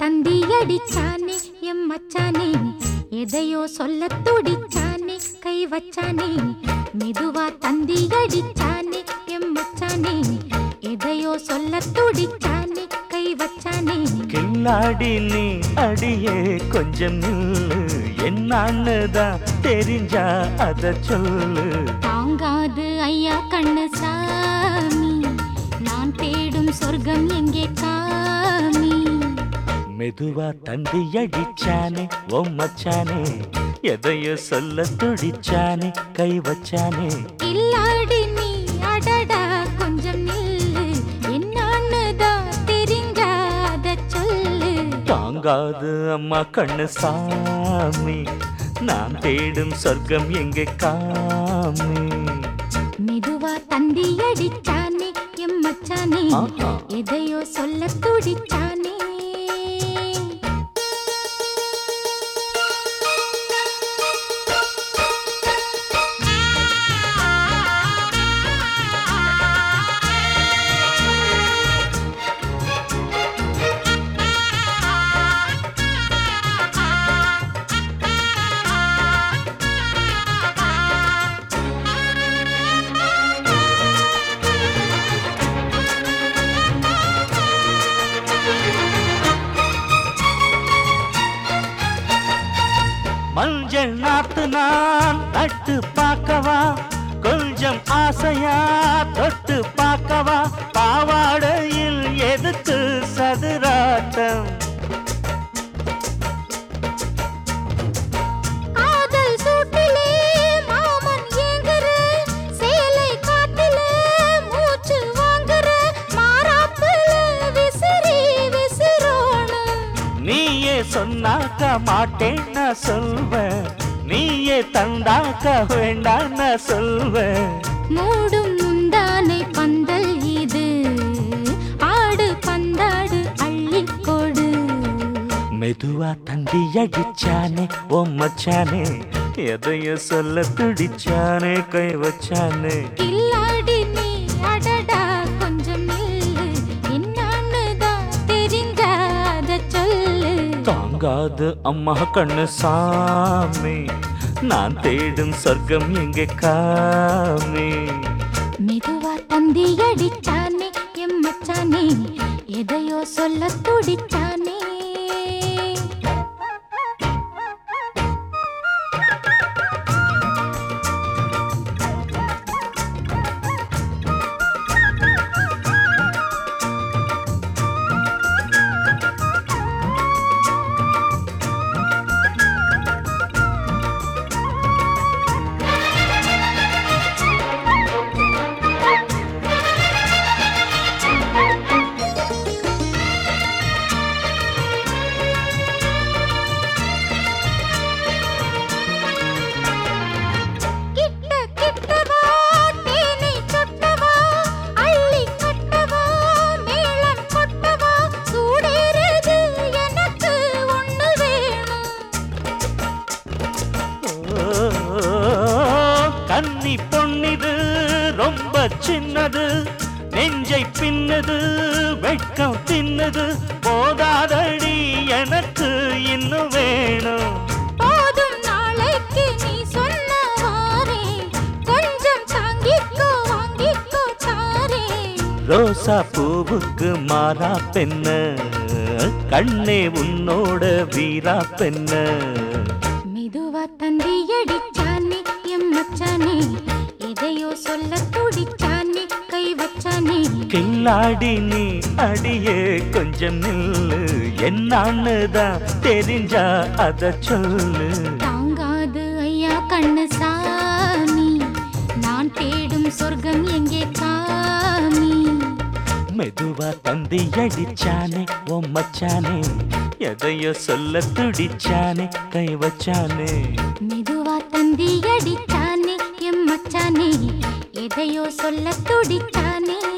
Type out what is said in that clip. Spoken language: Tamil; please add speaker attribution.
Speaker 1: தந்தி அடிச்சானே எம் மச்சானே எதையோ சொல்ல துடிச்சானே கை வச்சானே மெதுவா தந்தி அடிச்சானே எம் மச்சானே எதையோ சொல்ல துடிச்சானே கை வச்சானே.
Speaker 2: கில்லாடி நீ அடியே கொஞ்சம் நில்லு என்னான்னு தான் தெரிஞ்சா அத சொல்லு.
Speaker 1: தாங்காது ஐயா கண்ணு சாமி நான் தேடும் சொர்க்கம் எங்கே காமி
Speaker 2: மெதுவா தந்தி அடிச்சானே ஓ மச்சானே எதையோ சொல்ல துடிச்சானே கை வச்சானே.
Speaker 1: இல்லாடி நீ அடடா கொஞ்சம் நில்லு என்னான்னு தான் தெரிஞ்சாத சொல்லு.
Speaker 2: தாங்காது அம்மா கண்ணு சாமி நான் தேடும் சொர்க்கம் எங்கே காமி.
Speaker 1: மெதுவா தந்தி அடிச்சானே எம் மச்சானே. எதையோ சொல்ல துடிச்சானே
Speaker 2: மஞ்சள் நாத்து நான் நட்டு பார்க்கவா? கொஞ்சம் ஆசையா தொட்டு பார்க்கவா? பாவாடு சொன்னாக்க மாட்டேன் நான் சொல்வேன் நீயே தந்தாக்க வேண்டாம் நான் சொல்வேன்
Speaker 1: மூடும் முந்தானை பந்தல் இது. ஆடு பந்தாடு அள்ளிக்கொடு
Speaker 2: மெதுவா தந்தி அடிச்சானே ஓ மச்சானே. எதையோ சொல்ல துடிச்சானே கை வச்சானே.
Speaker 1: கில்லாடி
Speaker 2: தாங்காது அம்மா கண்ணு சாமி. நான் தேடும் சொர்க்கம் எங்கே காமி?
Speaker 1: மெதுவா தந்தி அடிச்சானே எம்மச்சானே எதையோ சொல்ல துடிச்சானே.
Speaker 2: சின்னது நெஞ்சை பின்னது வெட்கம் தின்னது. போதாதடி எனக்கு இன்னும் வேணும்.
Speaker 1: போதும் நாளைக்கு நீ சொன்னவாறே கொஞ்சம் தாங்கிக்கோ வாங்கிக்கோ தாரே
Speaker 2: ரோசா பூவுக்கு மாறா பெண்ண. கண்ணே உன்னோட வீரா பெண்ண.
Speaker 1: மெதுவா தந்தி அடிச்சானே எம் மச்சானே. எதையோ சொல்ல துடிச்சானே கை வச்சானே
Speaker 2: கில்லாடி நீ அடியே கொஞ்சம் நில்லு. என்னான்னு தான் தெரிஞ்சா அத சொல்லு.
Speaker 1: தாங்காது ஐயா கண்ணு சாமி நான் தேடும் சொர்க்கம் எங்கே காமி?
Speaker 2: மெதுவா தந்தி அடிச்சானே ஓ மச்சானே. எதையோ சொல்ல துடிச்சானே கை வச்சானே.
Speaker 1: மெதுவா தந்தி அடிச்சானே எம் சொல்ல துடித்தானே?